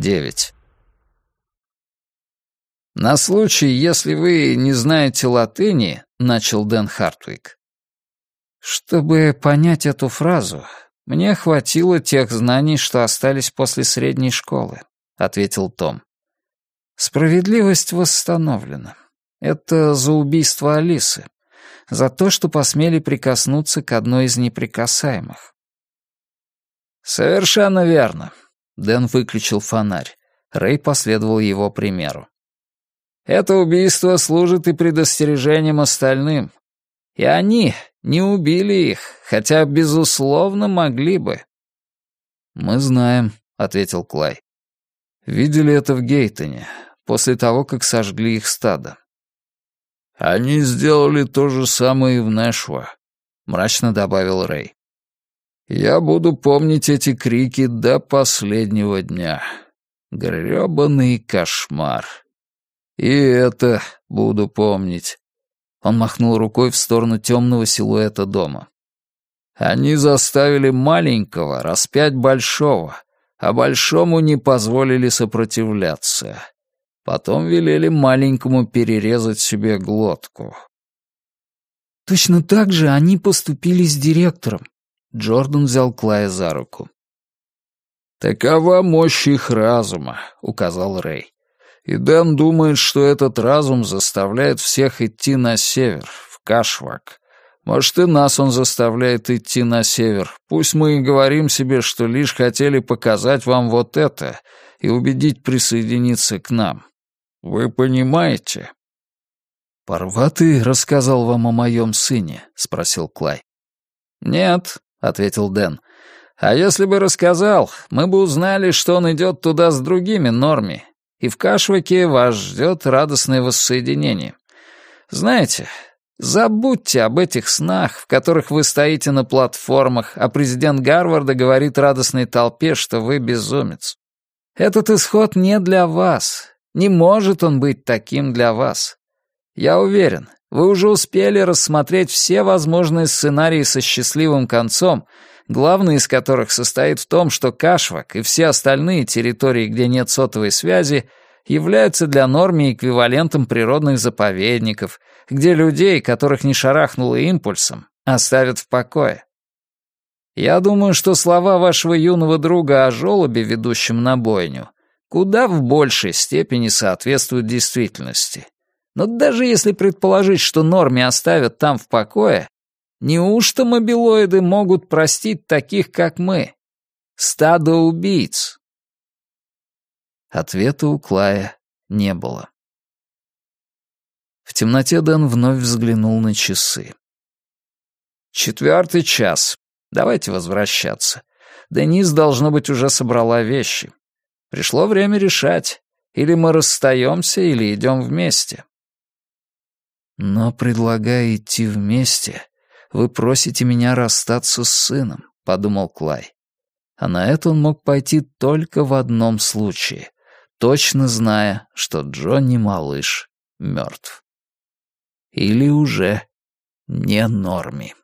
9. «На случай, если вы не знаете латыни», — начал Дэн Хартвик. «Чтобы понять эту фразу, мне хватило тех знаний, что остались после средней школы», — ответил Том. «Справедливость восстановлена. Это за убийство Алисы. За то, что посмели прикоснуться к одной из неприкасаемых». «Совершенно верно», — Дэн выключил фонарь. Рэй последовал его примеру. Это убийство служит и предостережением остальным. И они не убили их, хотя, безусловно, могли бы. «Мы знаем», — ответил Клай. «Видели это в Гейтоне, после того, как сожгли их стадо». «Они сделали то же самое и в Нэшва», — мрачно добавил Рэй. «Я буду помнить эти крики до последнего дня. Грёбаный кошмар». И это буду помнить. Он махнул рукой в сторону темного силуэта дома. Они заставили маленького распять большого, а большому не позволили сопротивляться. Потом велели маленькому перерезать себе глотку. «Точно так же они поступили с директором», — Джордан взял Клая за руку. «Такова мощь их разума», — указал Рэй. И Дэн думает, что этот разум заставляет всех идти на север, в Кашвак. Может, и нас он заставляет идти на север. Пусть мы и говорим себе, что лишь хотели показать вам вот это и убедить присоединиться к нам. Вы понимаете?» «Парватый рассказал вам о моем сыне?» — спросил Клай. «Нет», — ответил Дэн. «А если бы рассказал, мы бы узнали, что он идет туда с другими норми, и в Кашваке вас ждет радостное воссоединение. Знаете, забудьте об этих снах, в которых вы стоите на платформах, а президент Гарварда говорит радостной толпе, что вы безумец. Этот исход не для вас. Не может он быть таким для вас. Я уверен, вы уже успели рассмотреть все возможные сценарии со счастливым концом, главный из которых состоит в том, что Кашвак и все остальные территории, где нет сотовой связи, являются для норми эквивалентом природных заповедников, где людей, которых не шарахнуло импульсом, оставят в покое. Я думаю, что слова вашего юного друга о жёлобе, ведущем на бойню, куда в большей степени соответствуют действительности. Но даже если предположить, что норме оставят там в покое, Неужто мобилоиды могут простить таких, как мы? Стадо убийц. Ответа у Клая не было. В темноте Дэн вновь взглянул на часы. «Четвертый час. Давайте возвращаться. Денис, должно быть, уже собрала вещи. Пришло время решать. Или мы расстаемся, или идем вместе». «Но, предлагая идти вместе, вы просите меня расстаться с сыном», — подумал Клай. А на это он мог пойти только в одном случае, точно зная, что Джонни малыш мертв. Или уже не Норми.